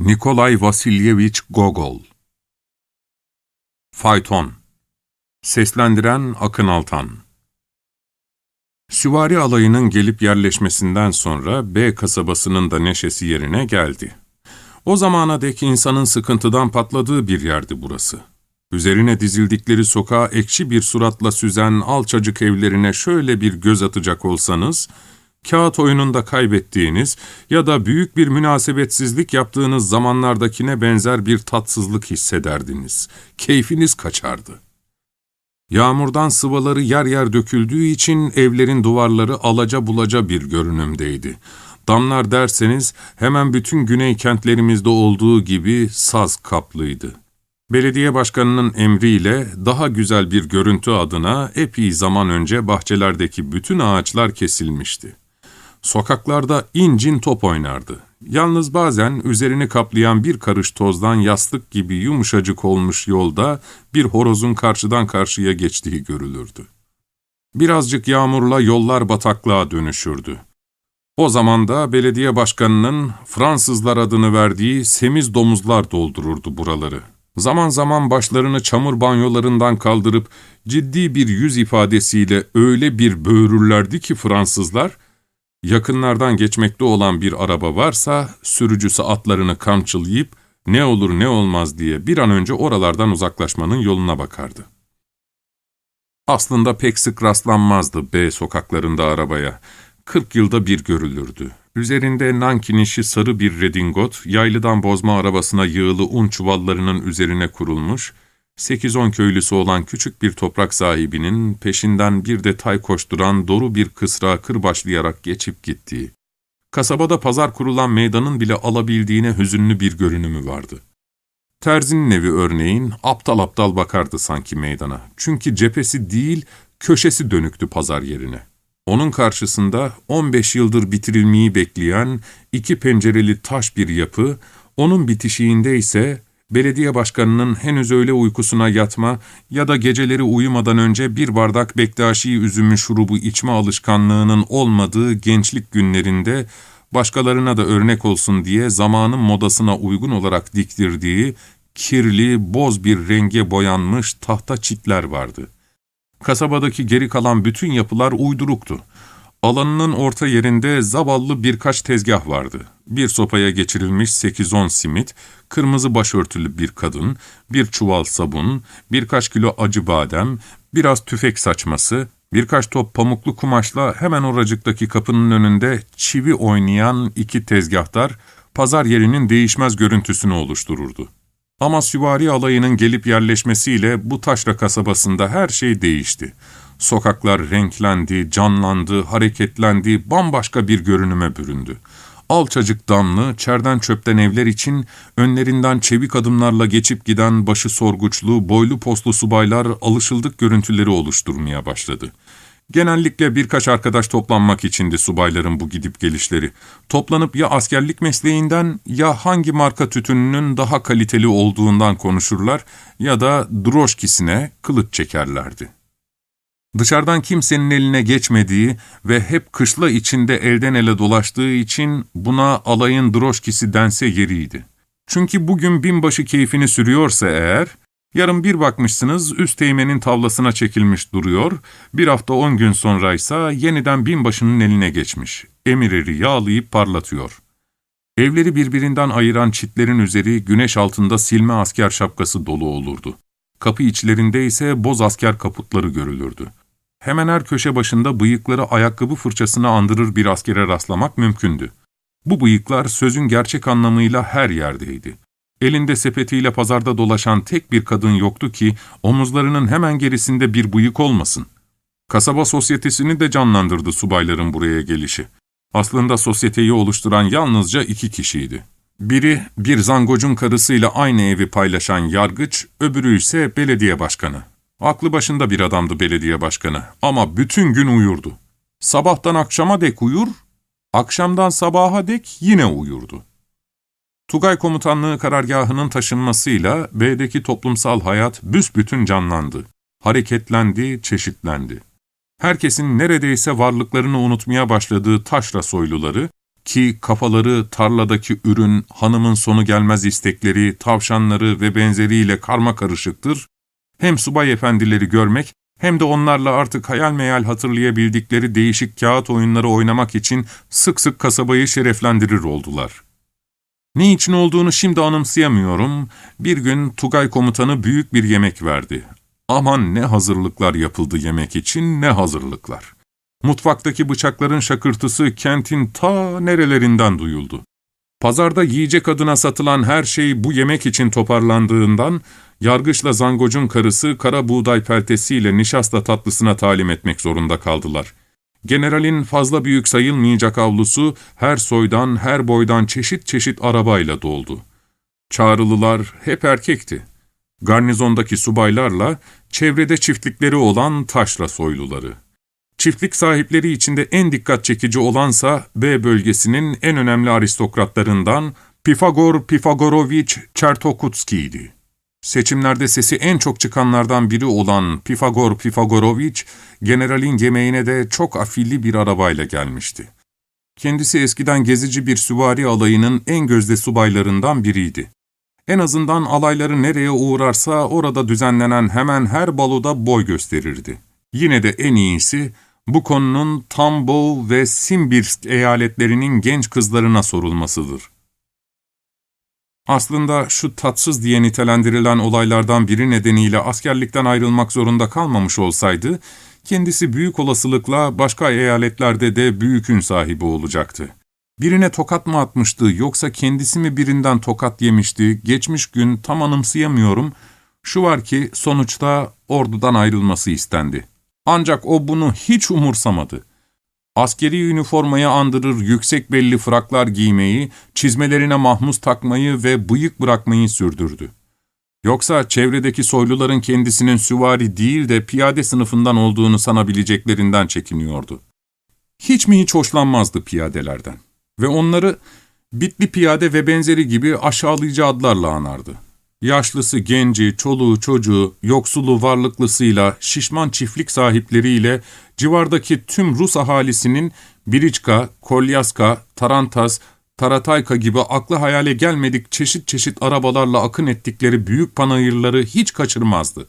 Nikolay Vasilyevich Gogol Fayton Seslendiren Akın Altan Süvari alayının gelip yerleşmesinden sonra B kasabasının da neşesi yerine geldi. O zamana dek insanın sıkıntıdan patladığı bir yerdi burası. Üzerine dizildikleri sokağa ekşi bir suratla süzen alçacık evlerine şöyle bir göz atacak olsanız, kağıt oyununda kaybettiğiniz ya da büyük bir münasebetsizlik yaptığınız zamanlardakine benzer bir tatsızlık hissederdiniz. Keyfiniz kaçardı. Yağmurdan sıvaları yer yer döküldüğü için evlerin duvarları alaca bulaca bir görünümdeydi. Damlar derseniz hemen bütün güney kentlerimizde olduğu gibi saz kaplıydı. Belediye başkanının emriyle daha güzel bir görüntü adına epey zaman önce bahçelerdeki bütün ağaçlar kesilmişti. Sokaklarda incin top oynardı. Yalnız bazen üzerini kaplayan bir karış tozdan yastık gibi yumuşacık olmuş yolda bir horozun karşıdan karşıya geçtiği görülürdü. Birazcık yağmurla yollar bataklığa dönüşürdü. O zaman da belediye başkanının Fransızlar adını verdiği semiz domuzlar doldururdu buraları. Zaman zaman başlarını çamur banyolarından kaldırıp ciddi bir yüz ifadesiyle öyle bir böğürürlerdi ki Fransızlar, yakınlardan geçmekte olan bir araba varsa sürücüsü atlarını kamçılayıp ne olur ne olmaz diye bir an önce oralardan uzaklaşmanın yoluna bakardı. Aslında pek sık rastlanmazdı B sokaklarında arabaya. Kırk yılda bir görülürdü. Üzerinde nankin sarı bir redingot, yaylıdan bozma arabasına yığılı un çuvallarının üzerine kurulmuş, 8-10 köylüsü olan küçük bir toprak sahibinin peşinden bir detay koşturan doru bir kısra kırbaçlayarak geçip gittiği, kasabada pazar kurulan meydanın bile alabildiğine hüzünlü bir görünümü vardı. Terzinin evi örneğin aptal aptal bakardı sanki meydana. Çünkü cephesi değil, köşesi dönüktü pazar yerine. Onun karşısında 15 yıldır bitirilmeyi bekleyen iki pencereli taş bir yapı, onun bitişiğinde ise belediye başkanının henüz öyle uykusuna yatma ya da geceleri uyumadan önce bir bardak Bektaşi üzümü şurubu içme alışkanlığının olmadığı gençlik günlerinde başkalarına da örnek olsun diye zamanın modasına uygun olarak diktirdiği kirli, boz bir renge boyanmış tahta çitler vardı. Kasabadaki geri kalan bütün yapılar uyduruktu. Alanının orta yerinde zavallı birkaç tezgah vardı. Bir sopaya geçirilmiş 8-10 simit, kırmızı başörtülü bir kadın, bir çuval sabun, birkaç kilo acı badem, biraz tüfek saçması, birkaç top pamuklu kumaşla hemen oracıktaki kapının önünde çivi oynayan iki tezgahtar, pazar yerinin değişmez görüntüsünü oluştururdu. Ama süvari alayının gelip yerleşmesiyle bu taşra kasabasında her şey değişti. Sokaklar renklendi, canlandı, hareketlendi, bambaşka bir görünüme büründü. Alçacık damlı, çerden çöpten evler için önlerinden çevik adımlarla geçip giden başı sorguçlu, boylu postlu subaylar alışıldık görüntüleri oluşturmaya başladı. Genellikle birkaç arkadaş toplanmak içindi subayların bu gidip gelişleri. Toplanıp ya askerlik mesleğinden ya hangi marka tütününün daha kaliteli olduğundan konuşurlar ya da droşkisine kılıç çekerlerdi. Dışarıdan kimsenin eline geçmediği ve hep kışla içinde elden ele dolaştığı için buna alayın droşkisi dense yeriydi. Çünkü bugün binbaşı keyfini sürüyorsa eğer, yarın bir bakmışsınız üst teğmenin tavlasına çekilmiş duruyor, bir hafta on gün sonraysa yeniden binbaşının eline geçmiş, emirleri yağlayıp parlatıyor. Evleri birbirinden ayıran çitlerin üzeri güneş altında silme asker şapkası dolu olurdu. Kapı içlerinde ise boz asker kaputları görülürdü. Hemen her köşe başında bıyıkları ayakkabı fırçasına andırır bir askere rastlamak mümkündü. Bu bıyıklar sözün gerçek anlamıyla her yerdeydi. Elinde sepetiyle pazarda dolaşan tek bir kadın yoktu ki omuzlarının hemen gerisinde bir bıyık olmasın. Kasaba sosyetesini de canlandırdı subayların buraya gelişi. Aslında sosyeteyi oluşturan yalnızca iki kişiydi. Biri bir zangocun karısıyla aynı evi paylaşan yargıç, öbürü ise belediye başkanı. Aklı başında bir adamdı belediye başkanı ama bütün gün uyurdu. Sabahtan akşama dek uyur, akşamdan sabaha dek yine uyurdu. Tugay Komutanlığı karargahının taşınmasıyla B'deki toplumsal hayat büsbütün canlandı. Hareketlendi, çeşitlendi. Herkesin neredeyse varlıklarını unutmaya başladığı taşra soyluları, ki kafaları tarladaki ürün, hanımın sonu gelmez istekleri, tavşanları ve benzeriyle karma karışıktır, hem subay efendileri görmek hem de onlarla artık hayal meyal hatırlayabildikleri değişik kağıt oyunları oynamak için sık sık kasabayı şereflendirir oldular. Ne için olduğunu şimdi anımsayamıyorum. Bir gün Tugay komutanı büyük bir yemek verdi. Aman ne hazırlıklar yapıldı yemek için, ne hazırlıklar. Mutfaktaki bıçakların şakırtısı kentin ta nerelerinden duyuldu. Pazarda yiyecek adına satılan her şey bu yemek için toparlandığından, yargıçla zangocun karısı kara buğday peltesiyle nişasta tatlısına talim etmek zorunda kaldılar. Generalin fazla büyük sayılmayacak avlusu her soydan, her boydan çeşit çeşit arabayla doldu. Çağrılılar hep erkekti. Garnizondaki subaylarla, çevrede çiftlikleri olan taşra soyluları. Çiftlik sahipleri içinde en dikkat çekici olansa B bölgesinin en önemli aristokratlarından Pifagor Pifagorovich Chertokutski'ydi. Seçimlerde sesi en çok çıkanlardan biri olan Pifagor Pifagorovich, generalin yemeğine de çok afilli bir arabayla gelmişti. Kendisi eskiden gezici bir süvari alayının en gözde subaylarından biriydi. En azından alayları nereye uğrarsa orada düzenlenen hemen her baloda boy gösterirdi. Yine de en iyisi, bu konunun Tambov ve Simbirsk eyaletlerinin genç kızlarına sorulmasıdır. Aslında şu tatsız diye nitelendirilen olaylardan biri nedeniyle askerlikten ayrılmak zorunda kalmamış olsaydı, kendisi büyük olasılıkla başka eyaletlerde de büyük ün sahibi olacaktı. Birine tokat mı atmıştı yoksa kendisi mi birinden tokat yemişti, geçmiş gün tam anımsayamıyorum. Şu var ki sonuçta ordudan ayrılması istendi. Ancak o bunu hiç umursamadı. Askeri üniformayı andırır yüksek belli fraklar giymeyi, çizmelerine mahmuz takmayı ve bıyık bırakmayı sürdürdü. Yoksa çevredeki soyluların kendisinin süvari değil de piyade sınıfından olduğunu sanabileceklerinden çekiniyordu. Hiç mi hiç hoşlanmazdı piyadelerden ve onları bitli piyade ve benzeri gibi aşağılayıcı adlarla anardı. Yaşlısı, genci, çoluğu, çocuğu, yoksulu, varlıklısıyla, şişman çiftlik sahipleriyle civardaki tüm Rus ahalisinin Biriçka, Kolyaska, Tarantas, Taratayka gibi aklı hayale gelmedik çeşit çeşit arabalarla akın ettikleri büyük panayırları hiç kaçırmazdı.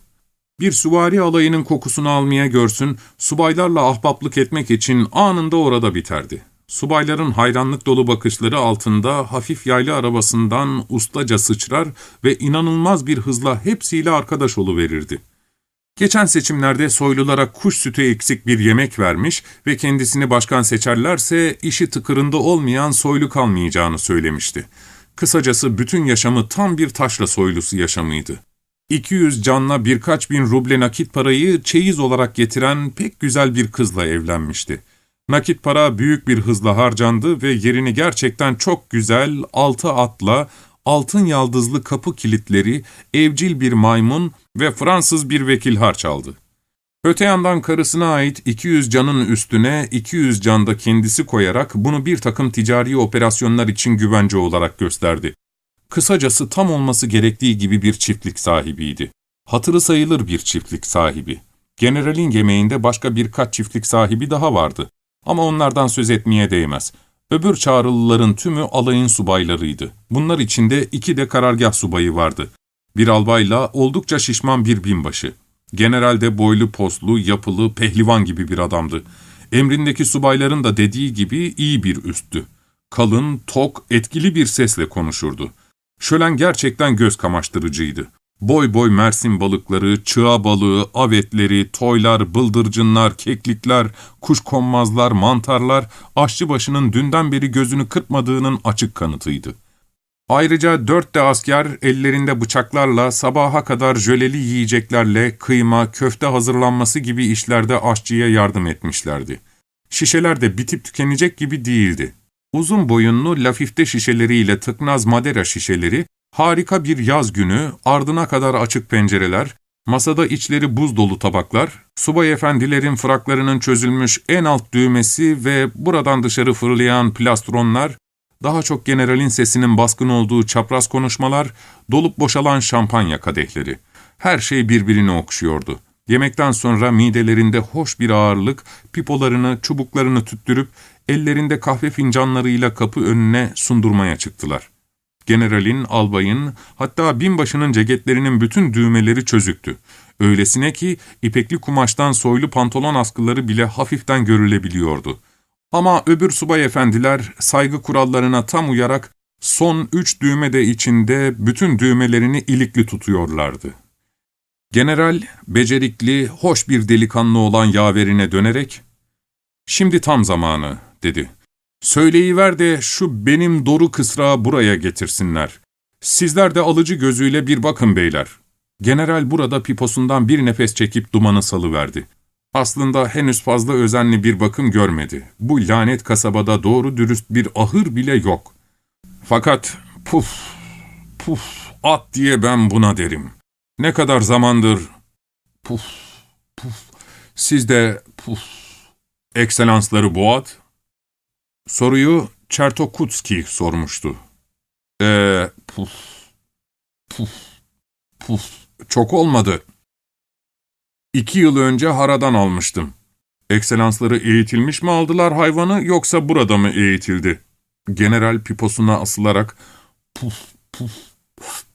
Bir süvari alayının kokusunu almaya görsün, subaylarla ahbaplık etmek için anında orada biterdi. Subayların hayranlık dolu bakışları altında hafif yaylı arabasından ustaca sıçrar ve inanılmaz bir hızla hepsiyle arkadaş verirdi. Geçen seçimlerde soylulara kuş sütü eksik bir yemek vermiş ve kendisini başkan seçerlerse işi tıkırında olmayan soylu kalmayacağını söylemişti. Kısacası bütün yaşamı tam bir taşra soylusu yaşamıydı. 200 canla birkaç bin ruble nakit parayı çeyiz olarak getiren pek güzel bir kızla evlenmişti. Nakit para büyük bir hızla harcandı ve yerini gerçekten çok güzel, altı atla, altın yaldızlı kapı kilitleri, evcil bir maymun ve Fransız bir vekil harç aldı. Öte yandan karısına ait 200 canın üstüne 200 can da kendisi koyarak bunu bir takım ticari operasyonlar için güvence olarak gösterdi. Kısacası tam olması gerektiği gibi bir çiftlik sahibiydi. Hatırı sayılır bir çiftlik sahibi. Generalin yemeğinde başka birkaç çiftlik sahibi daha vardı. Ama onlardan söz etmeye değmez. Öbür çağrılıların tümü alayın subaylarıydı. Bunlar içinde iki de karargah subayı vardı. Bir albayla oldukça şişman bir binbaşı. Generalde boylu poslu, yapılı, pehlivan gibi bir adamdı. Emrindeki subayların da dediği gibi iyi bir üsttü. Kalın, tok, etkili bir sesle konuşurdu. Şölen gerçekten göz kamaştırıcıydı. Boy boy mersin balıkları, çığa balığı, avetleri, toylar, bıldırcınlar, keklikler, kuşkonmazlar, mantarlar, aşçıbaşının dünden beri gözünü kırpmadığının açık kanıtıydı. Ayrıca dört de asker ellerinde bıçaklarla sabaha kadar jöleli yiyeceklerle kıyma, köfte hazırlanması gibi işlerde aşçıya yardım etmişlerdi. Şişeler de bitip tükenecek gibi değildi. Uzun boyunlu lafifte şişeleriyle tıknaz madera şişeleri, harika bir yaz günü, ardına kadar açık pencereler, masada içleri buz dolu tabaklar, subay efendilerin fraklarının çözülmüş en alt düğmesi ve buradan dışarı fırlayan plastronlar, daha çok generalin sesinin baskın olduğu çapraz konuşmalar, dolup boşalan şampanya kadehleri. Her şey birbirini okşuyordu. Yemekten sonra midelerinde hoş bir ağırlık, pipolarını, çubuklarını tüttürüp ellerinde kahve fincanlarıyla kapı önüne sundurmaya çıktılar. Generalin, albayın, hatta binbaşının ceketlerinin bütün düğmeleri çözüktü. Öylesine ki ipekli kumaştan soylu pantolon askıları bile hafiften görülebiliyordu. Ama öbür subay efendiler saygı kurallarına tam uyarak son üç düğme de içinde bütün düğmelerini ilikli tutuyorlardı. General, becerikli, hoş bir delikanlı olan yaverine dönerek, ''Şimdi tam zamanı.'' dedi. ''Söyleyiver de şu benim doru kısrağı buraya getirsinler. Sizler de alıcı gözüyle bir bakın beyler. General burada piposundan bir nefes çekip dumanı salıverdi. Aslında henüz fazla özenli bir bakım görmedi. Bu lanet kasabada doğru dürüst bir ahır bile yok. Fakat puf, puf, at diye ben buna derim. Ne kadar zamandır puf, puf, siz de puf, ekselansları bu at? Soruyu Çertokutski sormuştu. Eee, puf, puf, puf, çok olmadı. İki yıl önce haradan almıştım. Ekselansları eğitilmiş mi aldılar hayvanı yoksa burada mı eğitildi? General piposuna asılarak puf puf puf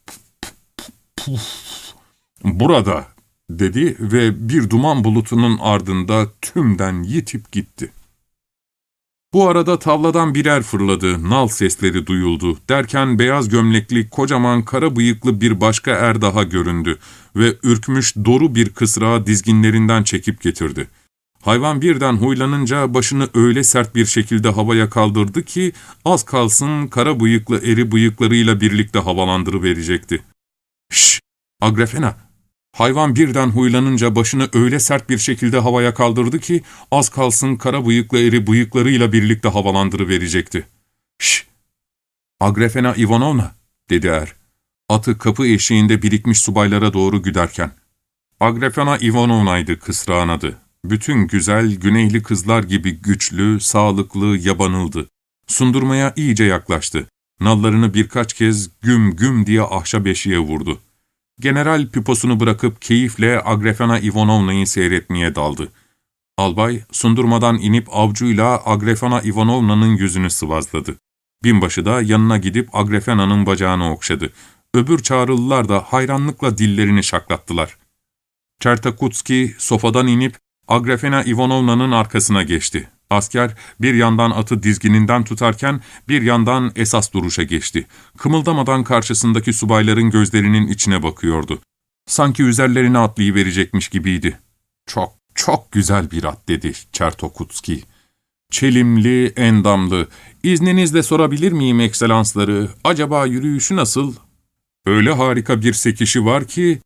puf burada dedi ve bir duman bulutunun ardında tümden yitip gitti. Bu arada tavladan birer fırladı, nal sesleri duyuldu. Derken beyaz gömlekli, kocaman kara bıyıklı bir başka er daha göründü ve ürkmüş doru bir kısrağı dizginlerinden çekip getirdi. Hayvan birden huylanınca başını öyle sert bir şekilde havaya kaldırdı ki az kalsın kara bıyıklı eri bıyıklarıyla birlikte havalandırıverecekti. ''Şşş! Agrafena, Hayvan birden huylanınca başını öyle sert bir şekilde havaya kaldırdı ki az kalsın kara bıyıklı eri bıyıklarıyla birlikte havalandırıverecekti. ''Şşş! Agrafena Ivanovna!'' dedi er. Atı kapı eşiğinde birikmiş subaylara doğru güderken. Agrafena Ivanovna'ydı kısrağın adı. Bütün güzel, güneyli kızlar gibi güçlü, sağlıklı, yabanıldı. Sundurmaya iyice yaklaştı. Nallarını birkaç kez güm güm diye ahşap eşiğe vurdu. General piposunu bırakıp keyifle Agrafena Ivanovna'yı seyretmeye daldı. Albay, sundurmadan inip avcuyla Agrafena Ivanovna'nın yüzünü sıvazladı. Binbaşı da yanına gidip Agrafena'nın bacağını okşadı. Öbür çağrılılar da hayranlıkla dillerini şaklattılar. Çertakutski sofadan inip Agrafena Ivanovna'nın arkasına geçti. Asker bir yandan atı dizgininden tutarken bir yandan esas duruşa geçti. Kımıldamadan karşısındaki subayların gözlerinin içine bakıyordu. Sanki üzerlerine atlayıverecekmiş gibiydi. ''Çok, çok güzel bir at'' dedi Çertokutski. ''Çelimli, endamlı. İzninizle sorabilir miyim ekselansları? Acaba yürüyüşü nasıl?'' ''Öyle harika bir sekişi var ki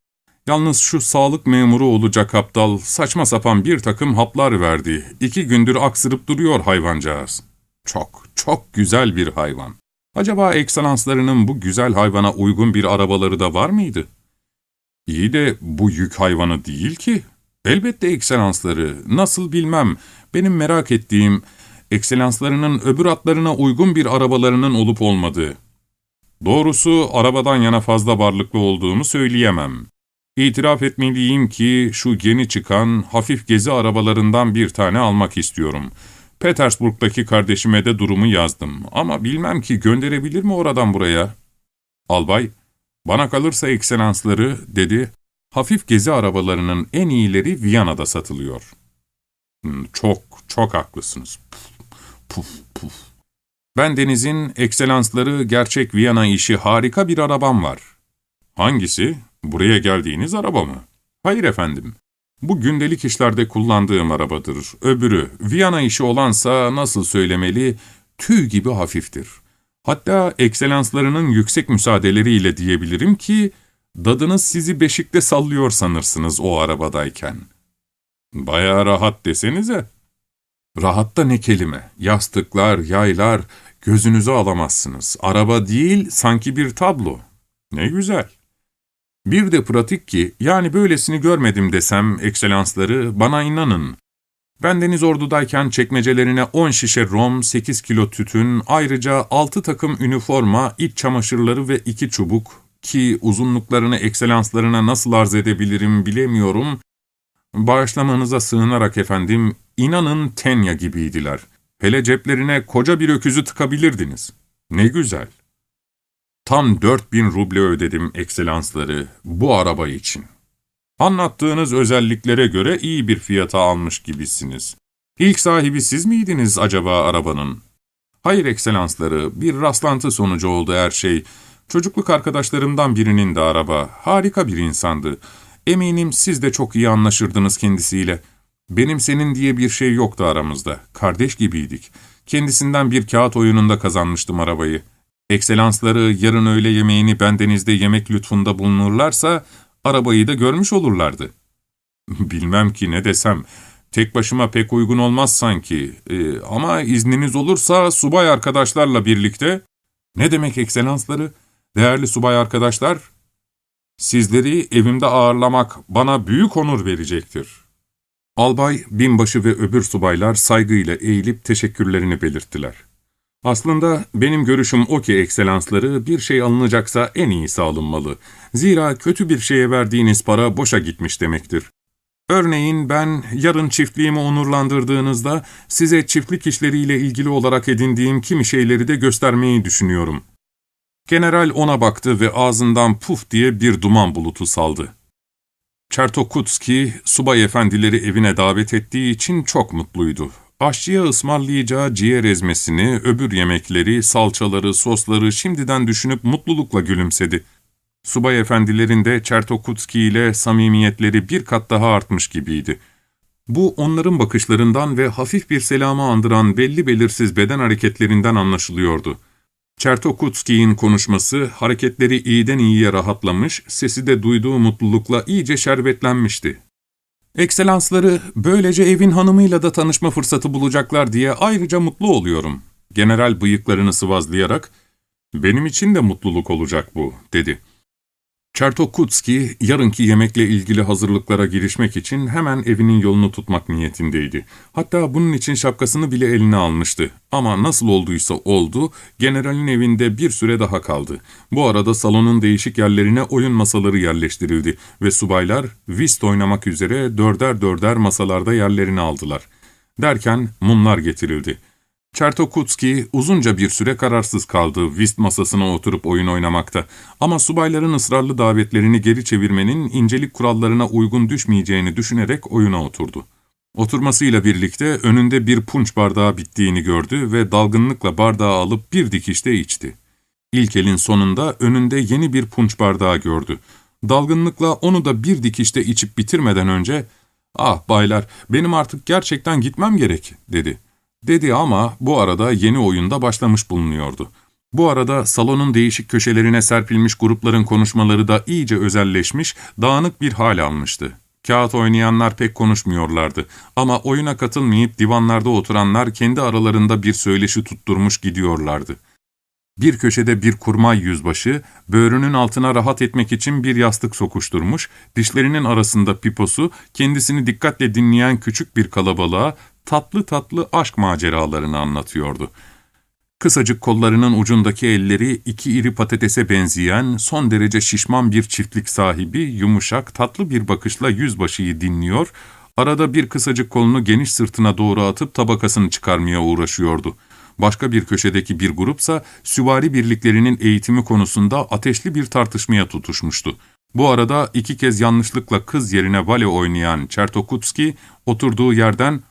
Yalnız şu sağlık memuru olacak aptal saçma sapan bir takım haplar verdi. İki gündür aksırıp duruyor hayvancağız. Çok, çok güzel bir hayvan. Acaba ekselanslarının bu güzel hayvana uygun bir arabaları da var mıydı? İyi de bu yük hayvanı değil ki. Elbette ekselansları, nasıl bilmem. Benim merak ettiğim, ekselanslarının öbür atlarına uygun bir arabalarının olup olmadığı. Doğrusu arabadan yana fazla varlıklı olduğumu söyleyemem. İtiraf etmeliyim ki şu yeni çıkan hafif gezi arabalarından bir tane almak istiyorum. Petersburg'daki kardeşime de durumu yazdım ama bilmem ki gönderebilir mi oradan buraya? Albay, bana kalırsa ekselansları dedi, hafif gezi arabalarının en iyileri Viyana'da satılıyor. Hmm, çok, çok haklısınız. Puf, puf, puf. Ben Deniz'in ekselansları gerçek Viyana işi harika bir arabam var. Hangisi? Buraya geldiğiniz araba mı? Hayır efendim. Bu gündelik işlerde kullandığım arabadır. Öbürü, Viyana işi olansa nasıl söylemeli, tüy gibi hafiftir. Hatta ekselanslarının yüksek müsaadeleriyle diyebilirim ki, dadınız sizi beşikte sallıyor sanırsınız o arabadayken. Bayağı rahat desenize. Rahatta ne kelime, yastıklar, yaylar, gözünüzü alamazsınız. Araba değil, sanki bir tablo. Ne güzel. Bir de pratik ki, yani böylesini görmedim desem, ekselansları, bana inanın. Ben Deniz Ordu'dayken çekmecelerine 10 şişe rom, 8 kilo tütün, ayrıca 6 takım üniforma, iç çamaşırları ve 2 çubuk ki uzunluklarını ekselanslarına nasıl arz edebilirim bilemiyorum. Bağışlamanıza sığınarak efendim, inanın Tenya gibiydiler. Hele ceplerine koca bir öküzü tıkabilirdiniz. Ne güzel. Tam 4000 ruble ödedim ekselansları bu araba için. Anlattığınız özelliklere göre iyi bir fiyata almış gibisiniz. İlk sahibi siz miydiniz acaba arabanın? Hayır ekselansları, bir rastlantı sonucu oldu her şey. Çocukluk arkadaşlarımdan birinin de araba. Harika bir insandı. Eminim siz de çok iyi anlaşırdınız kendisiyle. Benim senin diye bir şey yoktu aramızda. Kardeş gibiydik. Kendisinden bir kağıt oyununda kazanmıştım arabayı. Ekselansları yarın öğle yemeğini bendenizde yemek lütfunda bulunurlarsa arabayı da görmüş olurlardı. Bilmem ki ne desem, tek başıma pek uygun olmaz sanki ee, ama izniniz olursa subay arkadaşlarla birlikte... Ne demek ekselansları? Değerli subay arkadaşlar, sizleri evimde ağırlamak bana büyük onur verecektir. Albay, binbaşı ve öbür subaylar saygıyla eğilip teşekkürlerini belirttiler. Aslında benim görüşüm o ki ekselansları bir şey alınacaksa en iyisi alınmalı. Zira kötü bir şeye verdiğiniz para boşa gitmiş demektir. Örneğin ben yarın çiftliğimi onurlandırdığınızda size çiftlik işleriyle ilgili olarak edindiğim kimi şeyleri de göstermeyi düşünüyorum. General ona baktı ve ağzından puf diye bir duman bulutu saldı. Çertokutski, subay efendileri evine davet ettiği için çok mutluydu. Aşçıya ısmarlayacağı ciğer ezmesini, öbür yemekleri, salçaları, sosları şimdiden düşünüp mutlulukla gülümsedi. Subay efendilerin de Çertokutski ile samimiyetleri bir kat daha artmış gibiydi. Bu onların bakışlarından ve hafif bir selamı andıran belli belirsiz beden hareketlerinden anlaşılıyordu. Çertokutski'nin konuşması, hareketleri iyiden iyiye rahatlamış, sesi de duyduğu mutlulukla iyice şerbetlenmişti. Ekselansları böylece evin hanımıyla da tanışma fırsatı bulacaklar diye ayrıca mutlu oluyorum. General bıyıklarını sıvazlayarak, ''Benim için de mutluluk olacak bu.'' dedi. Çertokutski, yarınki yemekle ilgili hazırlıklara girişmek için hemen evinin yolunu tutmak niyetindeydi. Hatta bunun için şapkasını bile eline almıştı. Ama nasıl olduysa oldu, generalin evinde bir süre daha kaldı. Bu arada salonun değişik yerlerine oyun masaları yerleştirildi ve subaylar whist oynamak üzere dörder dörder masalarda yerlerini aldılar. Derken mumlar getirildi. Çertokutski uzunca bir süre kararsız kaldı whist masasına oturup oyun oynamakta. Ama subayların ısrarlı davetlerini geri çevirmenin incelik kurallarına uygun düşmeyeceğini düşünerek oyuna oturdu. Oturmasıyla birlikte önünde bir punç bardağı bittiğini gördü ve dalgınlıkla bardağı alıp bir dikişte içti. İlk elin sonunda önünde yeni bir punç bardağı gördü. Dalgınlıkla onu da bir dikişte içip bitirmeden önce ''Ah baylar, benim artık gerçekten gitmem gerek.'' dedi. Dedi ama bu arada yeni oyunda başlamış bulunuyordu. Bu arada salonun değişik köşelerine serpilmiş grupların konuşmaları da iyice özelleşmiş, dağınık bir hal almıştı. Kağıt oynayanlar pek konuşmuyorlardı ama oyuna katılmayıp divanlarda oturanlar kendi aralarında bir söyleşi tutturmuş gidiyorlardı. Bir köşede bir kurmay yüzbaşı, böğrünün altına rahat etmek için bir yastık sokuşturmuş, dişlerinin arasında piposu, kendisini dikkatle dinleyen küçük bir kalabalığa tatlı tatlı aşk maceralarını anlatıyordu. Kısacık kollarının ucundaki elleri iki iri patatese benzeyen, son derece şişman bir çiftlik sahibi, yumuşak, tatlı bir bakışla yüzbaşıyı dinliyor, arada bir kısacık kolunu geniş sırtına doğru atıp tabakasını çıkarmaya uğraşıyordu. Başka bir köşedeki bir grupsa süvari birliklerinin eğitimi konusunda ateşli bir tartışmaya tutuşmuştu. Bu arada iki kez yanlışlıkla kız yerine vale oynayan Çertokutski oturduğu yerden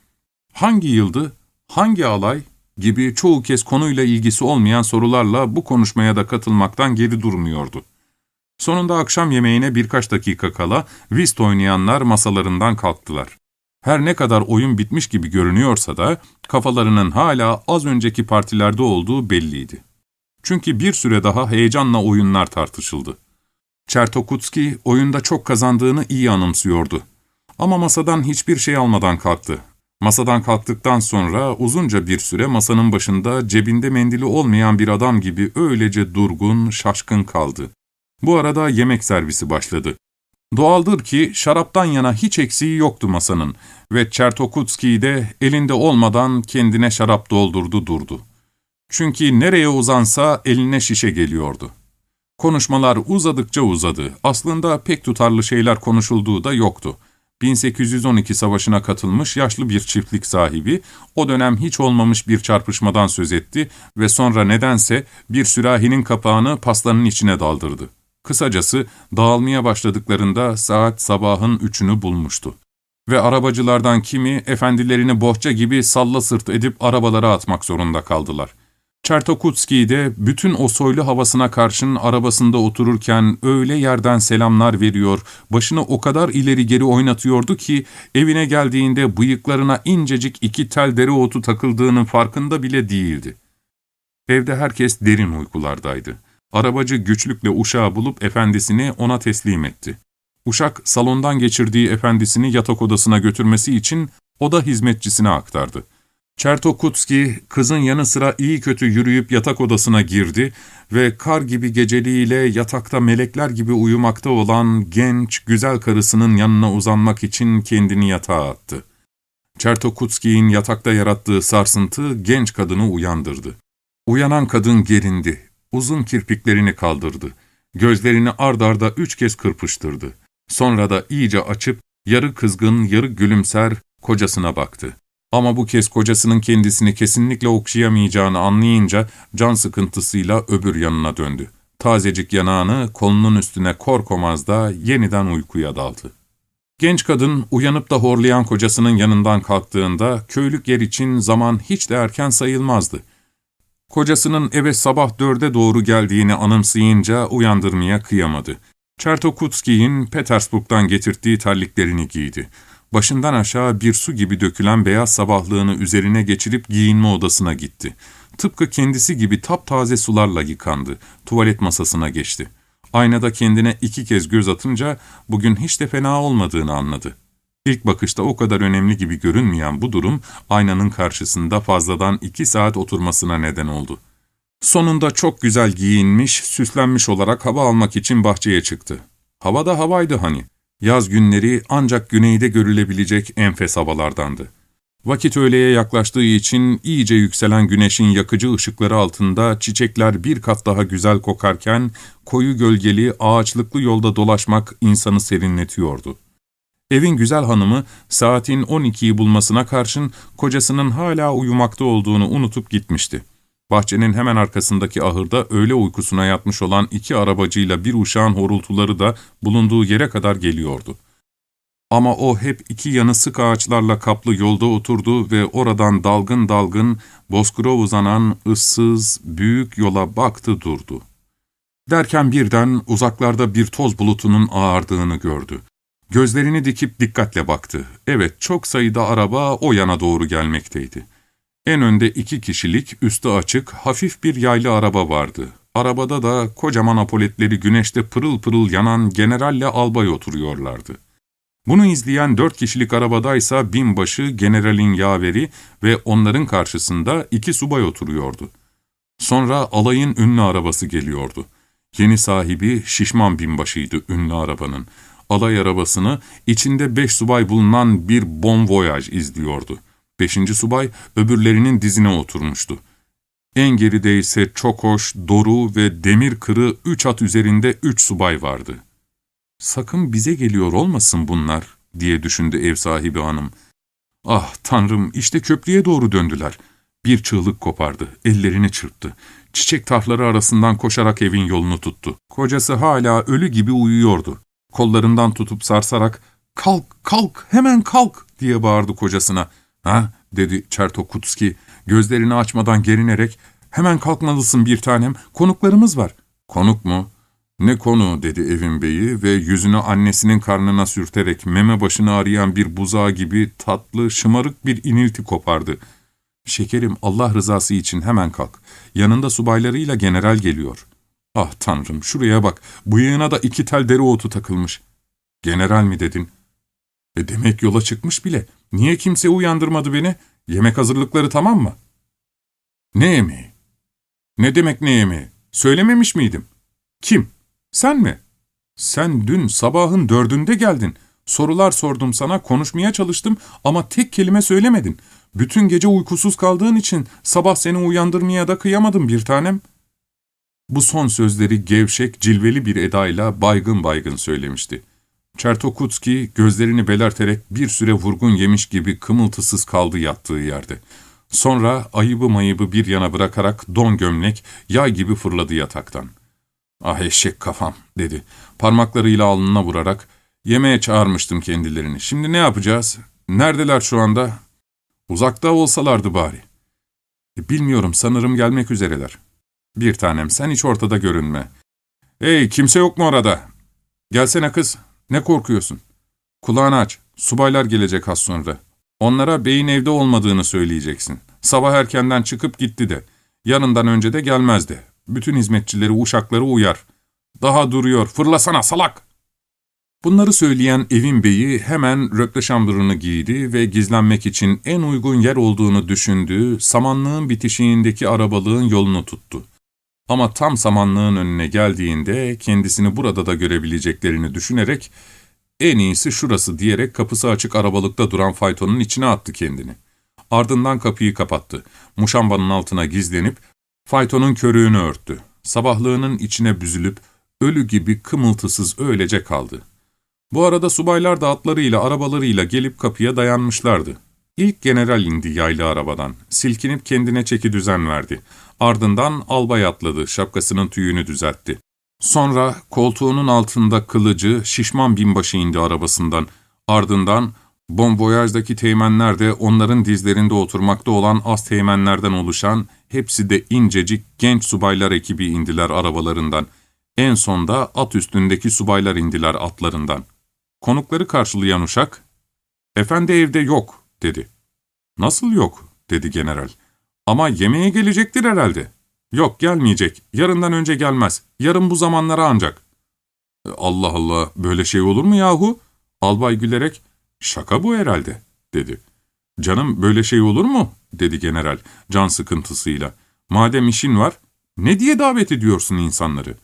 hangi yıldı, hangi alay gibi çoğu kez konuyla ilgisi olmayan sorularla bu konuşmaya da katılmaktan geri durmuyordu. Sonunda akşam yemeğine birkaç dakika kala whist oynayanlar masalarından kalktılar. Her ne kadar oyun bitmiş gibi görünüyorsa da kafalarının hala az önceki partilerde olduğu belliydi. Çünkü bir süre daha heyecanla oyunlar tartışıldı. Çertokutski oyunda çok kazandığını iyi anımsıyordu. Ama masadan hiçbir şey almadan kalktı. Masadan kalktıktan sonra uzunca bir süre masanın başında cebinde mendili olmayan bir adam gibi öylece durgun, şaşkın kaldı. Bu arada yemek servisi başladı. Doğaldır ki şaraptan yana hiç eksiği yoktu masanın ve Çertokutski de elinde olmadan kendine şarap doldurdu durdu. Çünkü nereye uzansa eline şişe geliyordu. Konuşmalar uzadıkça uzadı. Aslında pek tutarlı şeyler konuşulduğu da yoktu. 1812 savaşına katılmış yaşlı bir çiftlik sahibi, o dönem hiç olmamış bir çarpışmadan söz etti ve sonra nedense bir sürahinin kapağını pastanın içine daldırdı. Kısacası dağılmaya başladıklarında saat sabahın üçünü bulmuştu. Ve arabacılardan kimi efendilerini bohça gibi salla sırt edip arabalara atmak zorunda kaldılar. Çertokutski de bütün o soylu havasına karşın arabasında otururken öyle yerden selamlar veriyor, başını o kadar ileri geri oynatıyordu ki evine geldiğinde bıyıklarına incecik iki tel dereotu takıldığının farkında bile değildi. Evde herkes derin uykulardaydı. Arabacı güçlükle uşağı bulup efendisini ona teslim etti. Uşak salondan geçirdiği efendisini yatak odasına götürmesi için oda hizmetçisine aktardı. Çertokutski kızın yanı sıra iyi kötü yürüyüp yatak odasına girdi ve kar gibi geceliğiyle yatakta melekler gibi uyumakta olan genç, güzel karısının yanına uzanmak için kendini yatağa attı. Çertokutski'nin yatakta yarattığı sarsıntı genç kadını uyandırdı. Uyanan kadın gerindi, uzun kirpiklerini kaldırdı, gözlerini ard arda üç kez kırpıştırdı. Sonra da iyice açıp yarı kızgın, yarı gülümser kocasına baktı. Ama bu kez kocasının kendisini kesinlikle okşayamayacağını anlayınca can sıkıntısıyla öbür yanına döndü. Tazecik yanağını kolunun üstüne korkomazda yeniden uykuya daldı. Genç kadın uyanıp da horlayan kocasının yanından kalktığında köylük yer için zaman hiç de erken sayılmazdı. Kocasının eve sabah dörde doğru geldiğini anımsayınca uyandırmaya kıyamadı. Çertokutski'nin Petersburg'dan getirdiği terliklerini giydi. Başından aşağı bir su gibi dökülen beyaz sabahlığını üzerine geçirip giyinme odasına gitti. Tıpkı kendisi gibi taptaze sularla yıkandı. Tuvalet masasına geçti. Aynada kendine iki kez göz atınca bugün hiç de fena olmadığını anladı. İlk bakışta o kadar önemli gibi görünmeyen bu durum aynanın karşısında fazladan iki saat oturmasına neden oldu. Sonunda çok güzel giyinmiş, süslenmiş olarak hava almak için bahçeye çıktı. Hava da havaydı hani. Yaz günleri ancak güneyde görülebilecek enfes havalardandı. Vakit öğleye yaklaştığı için iyice yükselen güneşin yakıcı ışıkları altında çiçekler bir kat daha güzel kokarken koyu gölgeli, ağaçlıklı yolda dolaşmak insanı serinletiyordu. Evin güzel hanımı saatin 12'yi bulmasına karşın kocasının hala uyumakta olduğunu unutup gitmişti. Bahçenin hemen arkasındaki ahırda öğle uykusuna yatmış olan iki arabacıyla bir uşağın horultuları da bulunduğu yere kadar geliyordu. Ama o hep iki yanı sık ağaçlarla kaplı yolda oturdu ve oradan dalgın dalgın bozkura uzanan ıssız, büyük yola baktı durdu. Derken birden uzaklarda bir toz bulutunun ağardığını gördü. Gözlerini dikip dikkatle baktı. Evet, çok sayıda araba o yana doğru gelmekteydi. En önde iki kişilik, üstü açık, hafif bir yaylı araba vardı. Arabada da kocaman apoletleri güneşte pırıl pırıl yanan generalle albay oturuyorlardı. Bunu izleyen dört kişilik arabadaysa binbaşı, generalin yaveri ve onların karşısında iki subay oturuyordu. Sonra alayın ünlü arabası geliyordu. Yeni sahibi şişman binbaşıydı ünlü arabanın. Alay arabasını içinde beş subay bulunan bir bon voyage izliyordu. Beşinci subay öbürlerinin dizine oturmuştu. En geride ise çok hoş, doru ve demir kırı üç at üzerinde üç subay vardı. ''Sakın bize geliyor olmasın bunlar.'' diye düşündü ev sahibi hanım. ''Ah tanrım işte köprüye doğru döndüler.'' Bir çığlık kopardı, ellerini çırptı. Çiçek tarhları arasından koşarak evin yolunu tuttu. Kocası hala ölü gibi uyuyordu. Kollarından tutup sarsarak ''Kalk, kalk, hemen kalk!'' diye bağırdı kocasına. ''Ha?'' dedi Çertokutski gözlerini açmadan gerinerek ''Hemen kalkmalısın bir tanem, konuklarımız var.'' ''Konuk mu?'' ''Ne konu?'' dedi evin beyi ve yüzünü annesinin karnına sürterek meme başını arayan bir buzağı gibi tatlı, şımarık bir inilti kopardı. ''Şekerim, Allah rızası için hemen kalk. Yanında subaylarıyla general geliyor.'' ''Ah tanrım, şuraya bak, bıyığına da iki tel dereotu takılmış.'' ''General mi dedin?'' E demek yola çıkmış bile. Niye kimse uyandırmadı beni? Yemek hazırlıkları tamam mı? Ne yemeği? Ne demek ne yemeği? Söylememiş miydim? Kim? Sen mi? Sen dün sabahın dördünde geldin. Sorular sordum sana, konuşmaya çalıştım ama tek kelime söylemedin. Bütün gece uykusuz kaldığın için sabah seni uyandırmaya da kıyamadım bir tanem. Bu son sözleri gevşek, cilveli bir edayla baygın baygın söylemişti. Çertokutski gözlerini belerterek bir süre vurgun yemiş gibi kımıltısız kaldı yattığı yerde. Sonra ayıbı mayıbı bir yana bırakarak don gömlek yay gibi fırladı yataktan. ''Ah eşek kafam'' dedi. Parmaklarıyla alnına vurarak ''Yemeğe çağırmıştım kendilerini. Şimdi ne yapacağız? Neredeler şu anda?'' ''Uzakta olsalardı bari.'' E, ''Bilmiyorum sanırım gelmek üzereler.'' ''Bir tanem sen hiç ortada görünme.'' ''Hey kimse yok mu orada?'' ''Gelsene kız. Ne korkuyorsun?'' ''Kulağını aç. Subaylar gelecek az sonra.'' Onlara beyin evde olmadığını söyleyeceksin. Sabah erkenden çıkıp gitti de. Yanından önce de gelmezdi. Bütün hizmetçileri, uşakları uyar. Daha duruyor, fırlasana salak! Bunları söyleyen evin beyi hemen rökleşambırını giydi ve gizlenmek için en uygun yer olduğunu düşündüğü samanlığın bitişiğindeki arabalığın yolunu tuttu. Ama tam samanlığın önüne geldiğinde kendisini burada da görebileceklerini düşünerek en iyisi şurası diyerek kapısı açık arabalıkta duran faytonun içine attı kendini. Ardından kapıyı kapattı. Muşambanın altına gizlenip faytonun körüğünü örttü. Sabahlığının içine büzülüp ölü gibi kımıltısız öylece kaldı. Bu arada subaylar da atlarıyla arabalarıyla gelip kapıya dayanmışlardı. İlk general indi yaylı arabadan. Silkinip kendine çeki düzen verdi. Ardından albay atladı, şapkasının tüyünü düzeltti. Sonra koltuğunun altında kılıcı, şişman binbaşı indi arabasından. Ardından Bonvoyaj'daki teğmenler de onların dizlerinde oturmakta olan az teğmenlerden oluşan, hepsi de incecik genç subaylar ekibi indiler arabalarından. En sonda at üstündeki subaylar indiler atlarından. Konukları karşılayan uşak, ''Efendi evde yok.'' Dedi. ''Nasıl yok?'' dedi general. ''Ama yemeğe gelecektir herhalde.'' ''Yok gelmeyecek. Yarından önce gelmez. Yarın bu zamanlara ancak.'' ''Allah Allah böyle şey olur mu yahu?'' Albay gülerek ''Şaka bu herhalde.'' dedi. ''Canım böyle şey olur mu?'' dedi general can sıkıntısıyla. ''Madem işin var, ne diye davet ediyorsun insanları?''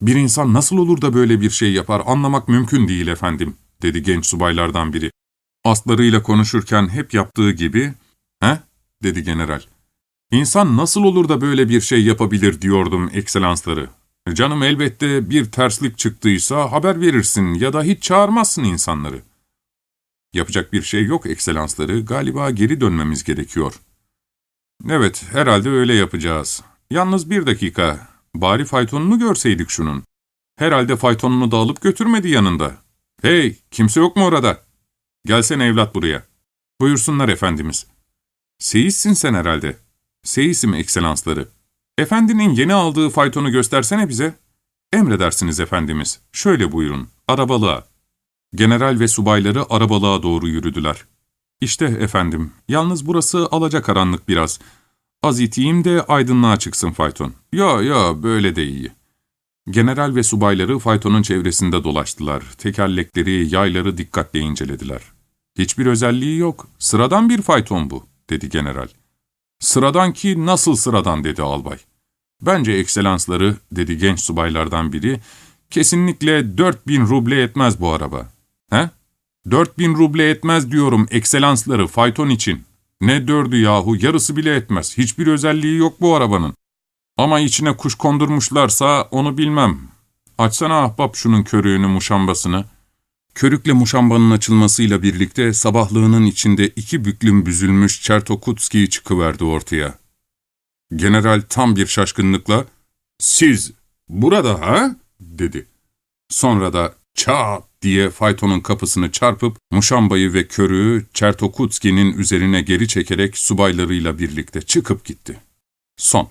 ''Bir insan nasıl olur da böyle bir şey yapar anlamak mümkün değil efendim.'' dedi genç subaylardan biri. Aslarıyla konuşurken hep yaptığı gibi, ''He?'' dedi general. ''İnsan nasıl olur da böyle bir şey yapabilir diyordum ekselansları. Canım elbette bir terslik çıktıysa haber verirsin ya da hiç çağırmazsın insanları.'' Yapacak bir şey yok ekselansları, galiba geri dönmemiz gerekiyor. Evet, herhalde öyle yapacağız. Yalnız bir dakika, bari faytonunu görseydik şunun. Herhalde faytonunu da alıp götürmedi yanında. Hey, kimse yok mu orada? Gelsene evlat buraya. Buyursunlar efendimiz. Seyissin sen herhalde. Seyisim ekselansları. Efendinin yeni aldığı faytonu göstersene bize. Emredersiniz efendimiz. Şöyle buyurun, arabalığa. General ve subayları arabalığa doğru yürüdüler. İşte efendim, yalnız burası alacakaranlık biraz. Az iteyim de aydınlığa çıksın fayton. Ya ya, böyle de iyi. General ve subayları faytonun çevresinde dolaştılar. Tekerlekleri, yayları dikkatle incelediler. Hiçbir özelliği yok. Sıradan bir fayton bu, dedi general. Sıradan ki nasıl sıradan, dedi albay. Bence ekselansları, dedi genç subaylardan biri, kesinlikle dört bin ruble etmez bu araba. He? Dört bin ruble etmez diyorum ekselansları fayton için. Ne dördü yahu yarısı bile etmez. Hiçbir özelliği yok bu arabanın. Ama içine kuş kondurmuşlarsa onu bilmem. Açsana ahbap şunun körüğünü muşambasını. Körükle muşambanın açılmasıyla birlikte sabahlığının içinde iki büklüm büzülmüş Çertokutski çıkıverdi ortaya. General tam bir şaşkınlıkla, ''Siz burada ha?'' dedi. Sonra da çat diye faytonun kapısını çarpıp Muşambayı ve körüğü Çertokutski'nin üzerine geri çekerek subaylarıyla birlikte çıkıp gitti. Son